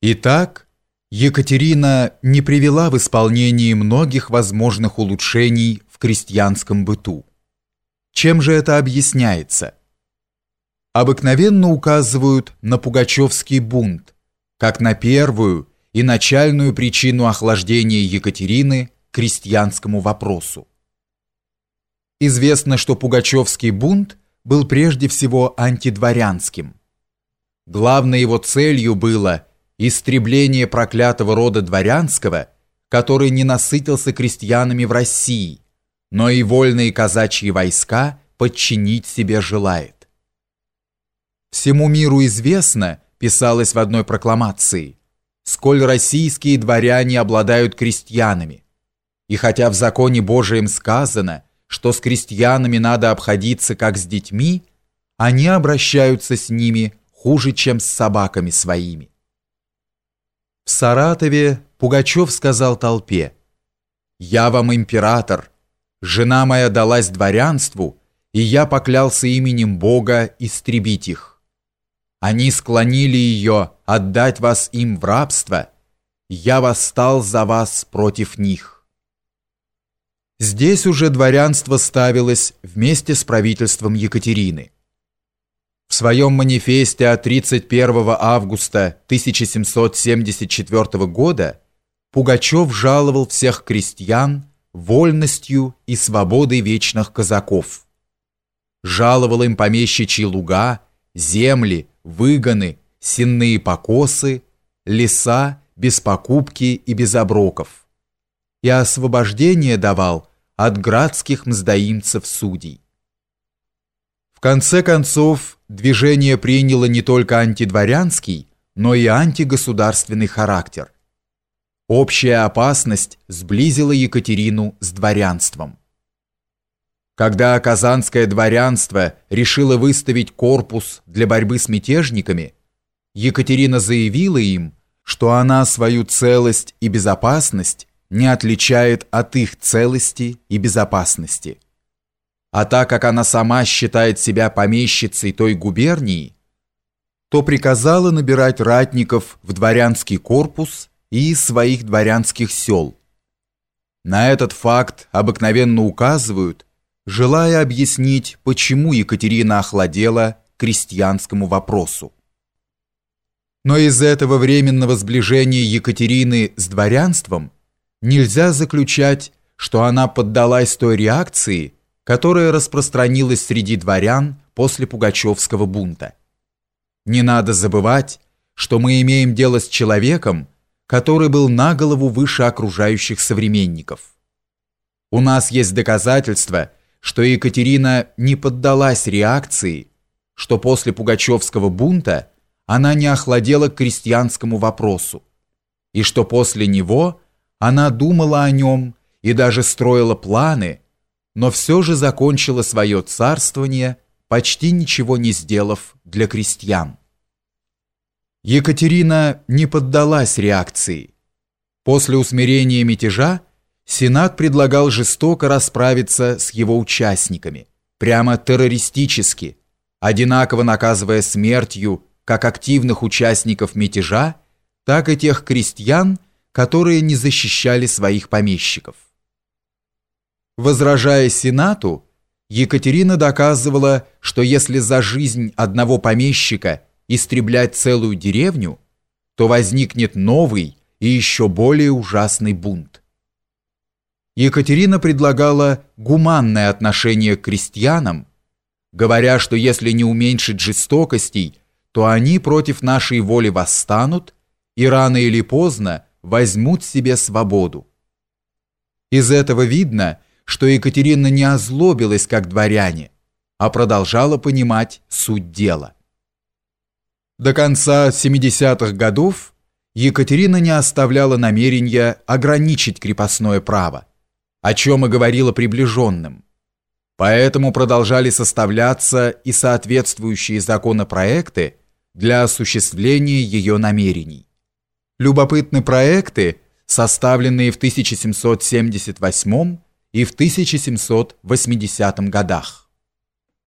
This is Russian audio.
Итак, Екатерина не привела в исполнение многих возможных улучшений в крестьянском быту. Чем же это объясняется? Обыкновенно указывают на Пугачевский бунт, как на первую и начальную причину охлаждения Екатерины к крестьянскому вопросу. Известно, что Пугачевский бунт был прежде всего антидворянским. Главной его целью было истребление проклятого рода дворянского, который не насытился крестьянами в России, но и вольные казачьи войска подчинить себе желает. Всему миру известно, писалось в одной прокламации, сколь российские дворяне обладают крестьянами. И хотя в законе Божием сказано – что с крестьянами надо обходиться как с детьми, они обращаются с ними хуже, чем с собаками своими. В Саратове Пугачев сказал толпе, «Я вам император, жена моя далась дворянству, и я поклялся именем Бога истребить их. Они склонили ее отдать вас им в рабство, я восстал за вас против них». Здесь уже дворянство ставилось вместе с правительством Екатерины. В своем манифесте от 31 августа 1774 года Пугачев жаловал всех крестьян вольностью и свободой вечных казаков. Жаловал им помещичьи луга, земли, выгоны, сенные покосы, леса без покупки и без оброков. И освобождение давал от градских мздоимцев судей. В конце концов, движение приняло не только антидворянский, но и антигосударственный характер. Общая опасность сблизила Екатерину с дворянством. Когда казанское дворянство решило выставить корпус для борьбы с мятежниками, Екатерина заявила им, что она свою целость и безопасность не отличает от их целости и безопасности. А так как она сама считает себя помещицей той губернии, то приказала набирать ратников в дворянский корпус и из своих дворянских сел. На этот факт обыкновенно указывают, желая объяснить, почему Екатерина охладела крестьянскому вопросу. Но из этого временного сближения Екатерины с дворянством – нельзя заключать, что она поддалась той реакции, которая распространилась среди дворян после Пугачевского бунта. Не надо забывать, что мы имеем дело с человеком, который был на голову выше окружающих современников. У нас есть доказательства, что Екатерина не поддалась реакции, что после Пугачевского бунта она не охладела к крестьянскому вопросу, и что после него – она думала о нем и даже строила планы, но все же закончила свое царствование, почти ничего не сделав для крестьян. Екатерина не поддалась реакции. После усмирения мятежа Сенат предлагал жестоко расправиться с его участниками, прямо террористически, одинаково наказывая смертью как активных участников мятежа, так и тех крестьян, которые не защищали своих помещиков. Возражая Сенату, Екатерина доказывала, что если за жизнь одного помещика истреблять целую деревню, то возникнет новый и еще более ужасный бунт. Екатерина предлагала гуманное отношение к крестьянам, говоря, что если не уменьшить жестокостей, то они против нашей воли восстанут, и рано или поздно возьмут себе свободу. Из этого видно, что Екатерина не озлобилась как дворяне, а продолжала понимать суть дела. До конца 70-х годов Екатерина не оставляла намерения ограничить крепостное право, о чем и говорила приближенным. Поэтому продолжали составляться и соответствующие законопроекты для осуществления ее намерений любопытны проекты, составленные в 1778 и в 1780 годах.